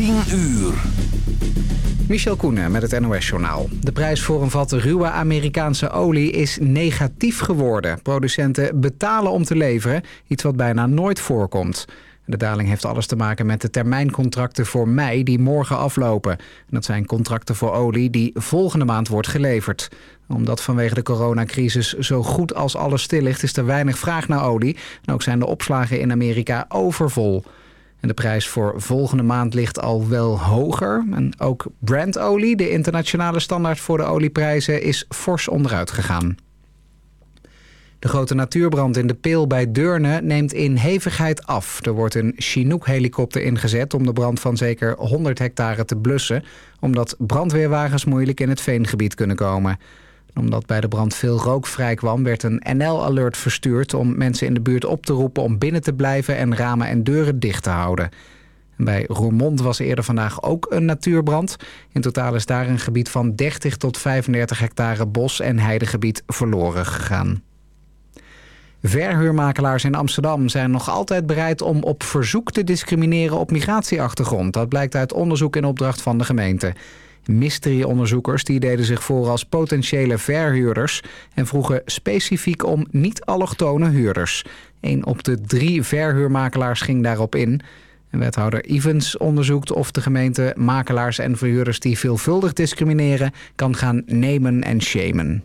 10 uur. Michel Koenen met het NOS-journaal. De prijs voor een vat ruwe Amerikaanse olie is negatief geworden. Producenten betalen om te leveren, iets wat bijna nooit voorkomt. De daling heeft alles te maken met de termijncontracten voor mei die morgen aflopen. dat zijn contracten voor olie die volgende maand wordt geleverd. Omdat vanwege de coronacrisis zo goed als alles stil ligt... is er weinig vraag naar olie. En ook zijn de opslagen in Amerika overvol. En de prijs voor volgende maand ligt al wel hoger. En ook Brandolie, de internationale standaard voor de olieprijzen, is fors onderuit gegaan. De grote natuurbrand in de Peel bij Deurne neemt in hevigheid af. Er wordt een Chinook-helikopter ingezet om de brand van zeker 100 hectare te blussen... omdat brandweerwagens moeilijk in het veengebied kunnen komen. Omdat bij de brand veel rook vrijkwam, werd een NL-alert verstuurd... om mensen in de buurt op te roepen om binnen te blijven en ramen en deuren dicht te houden. Bij Roermond was eerder vandaag ook een natuurbrand. In totaal is daar een gebied van 30 tot 35 hectare bos- en heidegebied verloren gegaan. Verhuurmakelaars in Amsterdam zijn nog altijd bereid om op verzoek te discrimineren op migratieachtergrond. Dat blijkt uit onderzoek in opdracht van de gemeente. Mystery-onderzoekers die deden zich voor als potentiële verhuurders... en vroegen specifiek om niet-allochtone huurders. Een op de drie verhuurmakelaars ging daarop in. wethouder Evans onderzoekt of de gemeente makelaars en verhuurders... die veelvuldig discrimineren kan gaan nemen en shamen.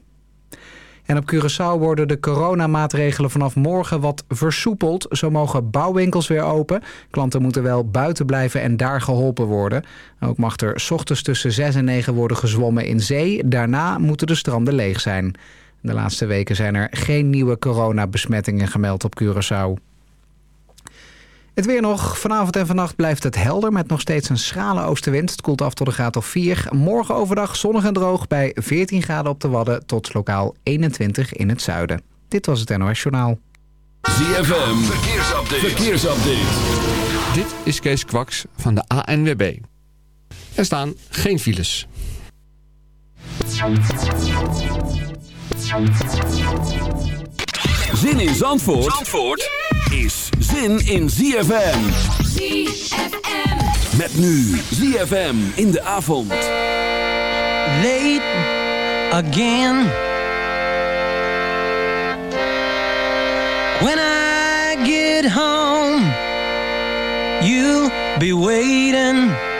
En op Curaçao worden de coronamaatregelen vanaf morgen wat versoepeld. Zo mogen bouwwinkels weer open. Klanten moeten wel buiten blijven en daar geholpen worden. Ook mag er ochtends tussen 6 en 9 worden gezwommen in zee. Daarna moeten de stranden leeg zijn. De laatste weken zijn er geen nieuwe coronabesmettingen gemeld op Curaçao. Het weer nog. Vanavond en vannacht blijft het helder met nog steeds een schrale oostenwind. Het koelt af tot een graad of 4. Morgen overdag zonnig en droog bij 14 graden op de Wadden tot lokaal 21 in het zuiden. Dit was het NOS Journaal. ZFM, verkeersupdate. verkeersupdate. Dit is Kees Kwaks van de ANWB. Er staan geen files. Zin in Zandvoort? Zandvoort? is zin in ZFM. ZFM. Met nu ZFM in de avond. Late again. When I get home, you'll be waiting.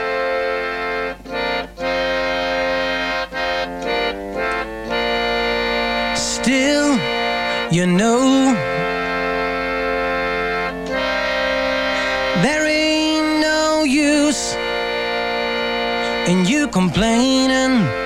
you know. There ain't no use in you complaining.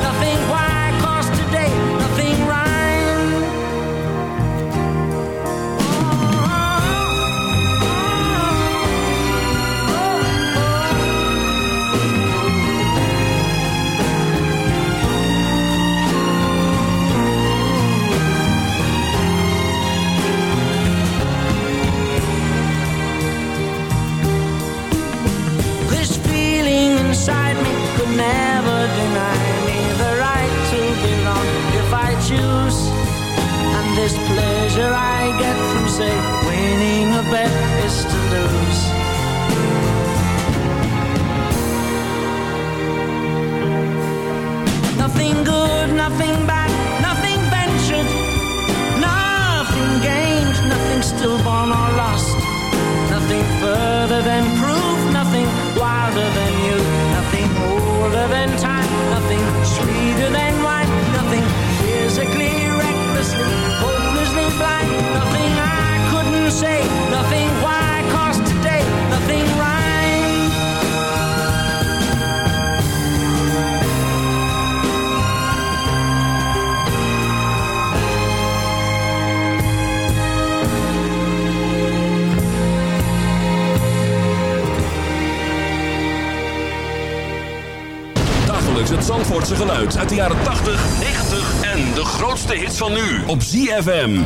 this pleasure I get from, say, van nu op ZFM.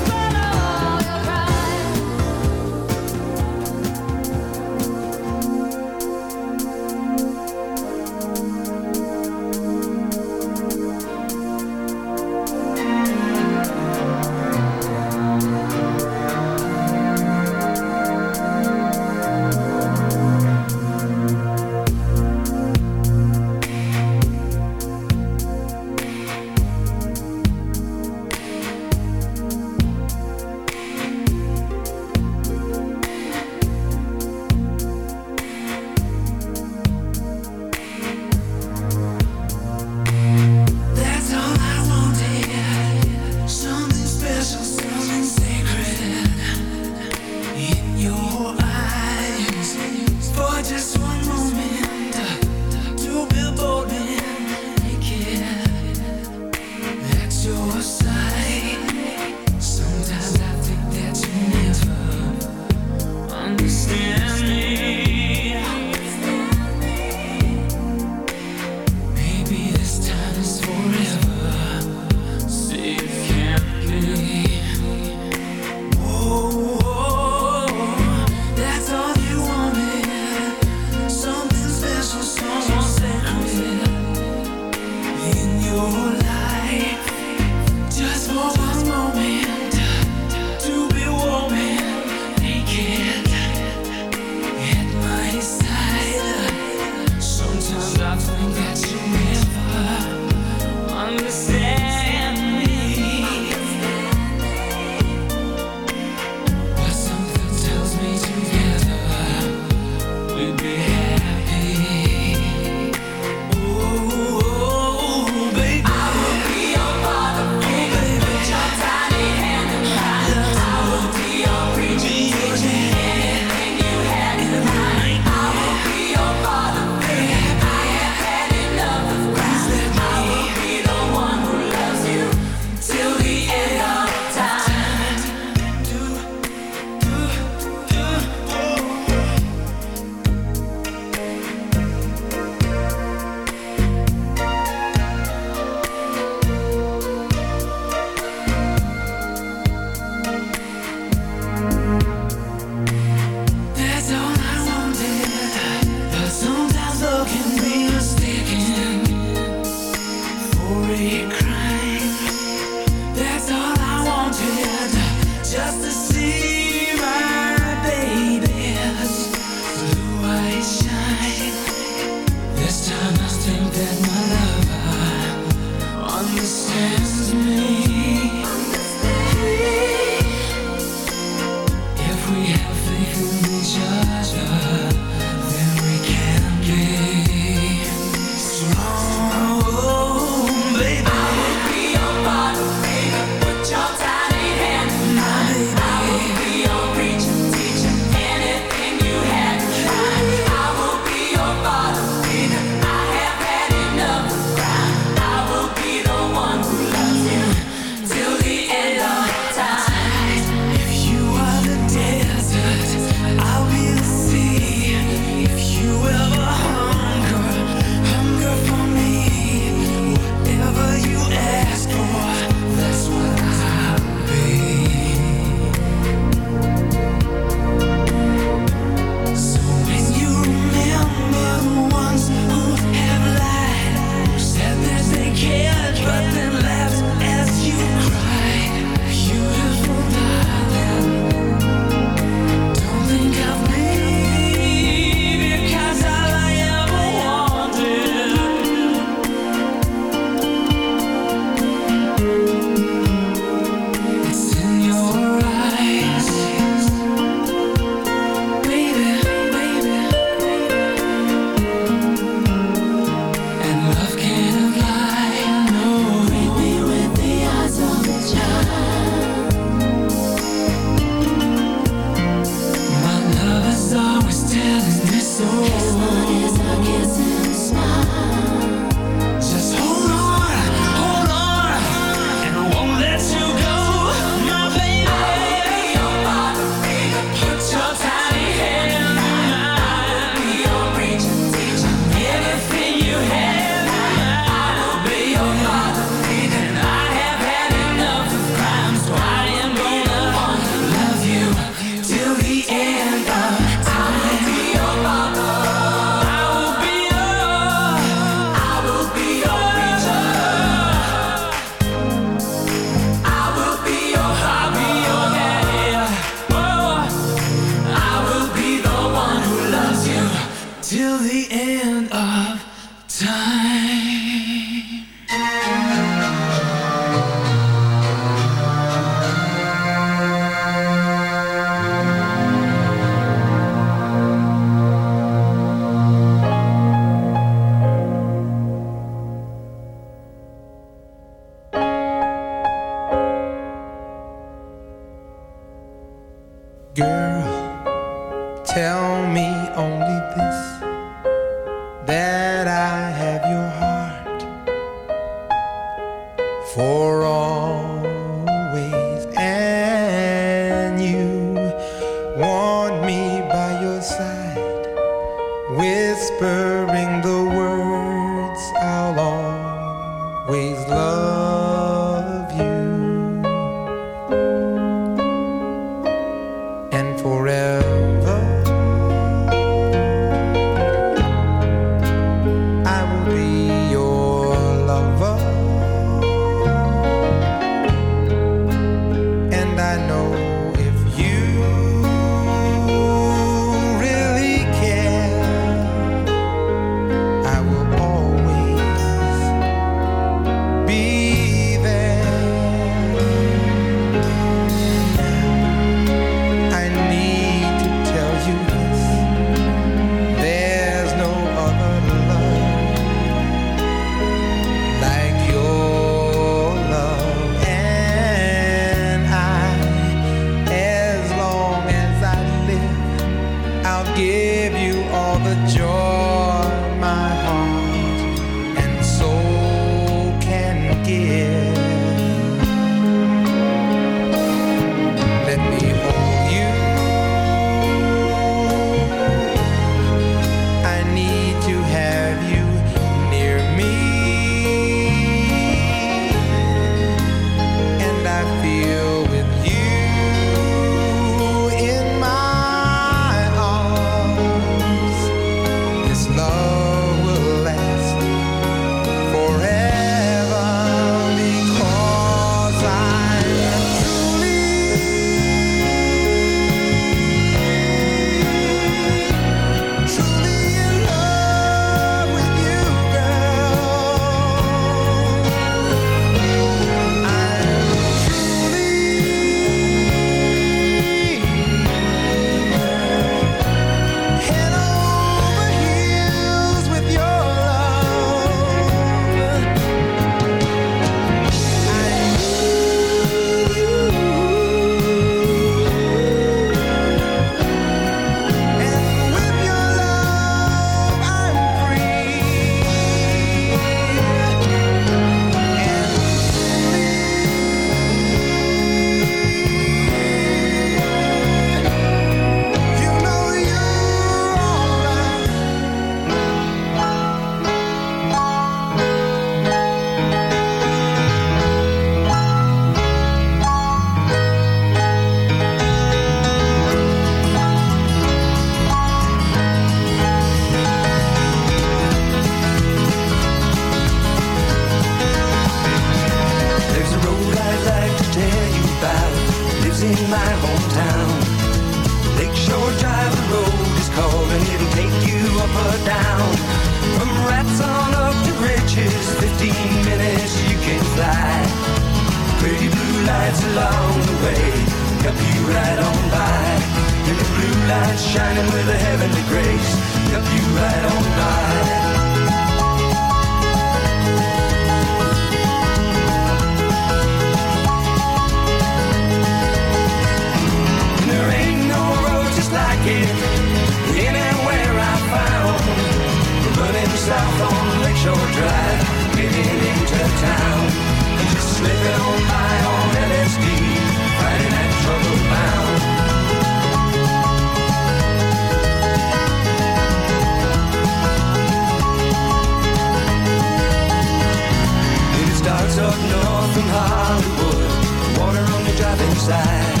Side.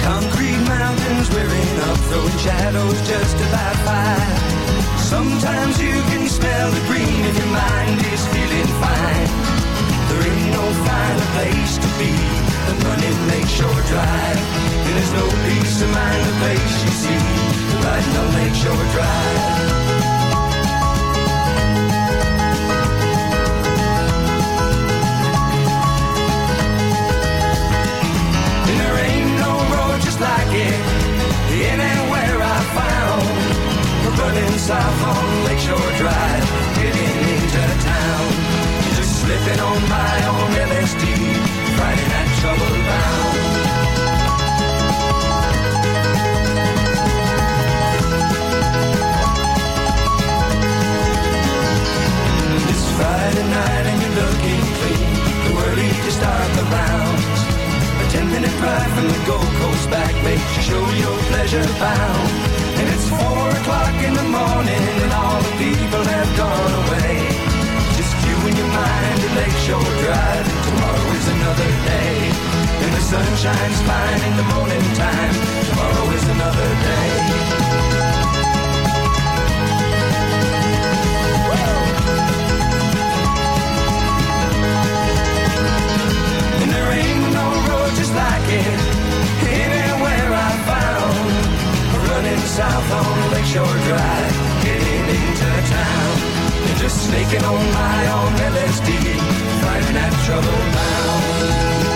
Concrete mountains rearing up, throwing shadows just about five. Sometimes you can smell the green if your mind is feeling fine. There ain't no finer place to be than running Lakeshore Drive. And there's no peace of mind the place you see riding on Lakeshore Drive. South on Lakeshore Drive, getting into town. Just slipping on by on LSD, Friday night trouble bound. It's Friday night and you're looking clean. The early to start the rounds. A ten minute ride from the Gold Coast back makes you show your pleasure bound. And it's four o'clock in the morning and all the people have gone away. Just you and your mind at Lakeshore Drive. Tomorrow is another day. And the sun shines fine in the morning time. Tomorrow is another day. Just like it Running south on Lakeshore Drive, getting into town. And just snaking on by on LSD, finding that trouble bound.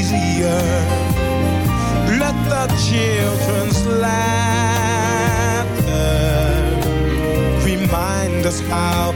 easier. Let the children's laughter remind us how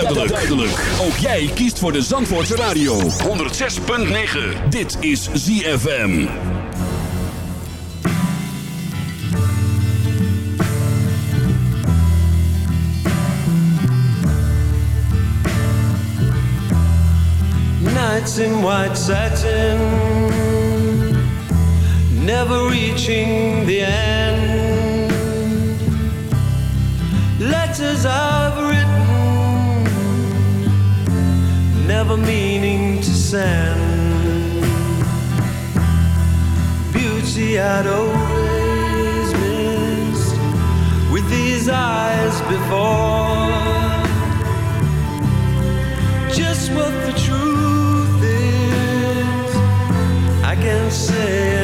duidelijk. duidelijk. Ook jij kiest voor de Zandvoortse Radio. 106.9. Dit is ZFM. Nights in white satin. Never reaching the end. Letters out. never meaning to send. Beauty I'd always missed with these eyes before. Just what the truth is, I can't say.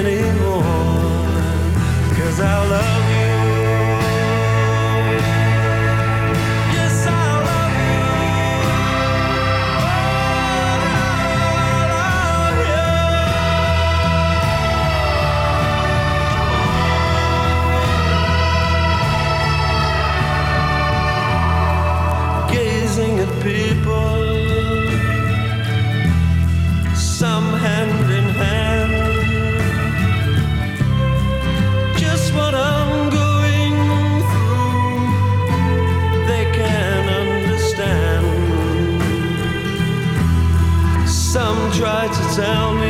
sounding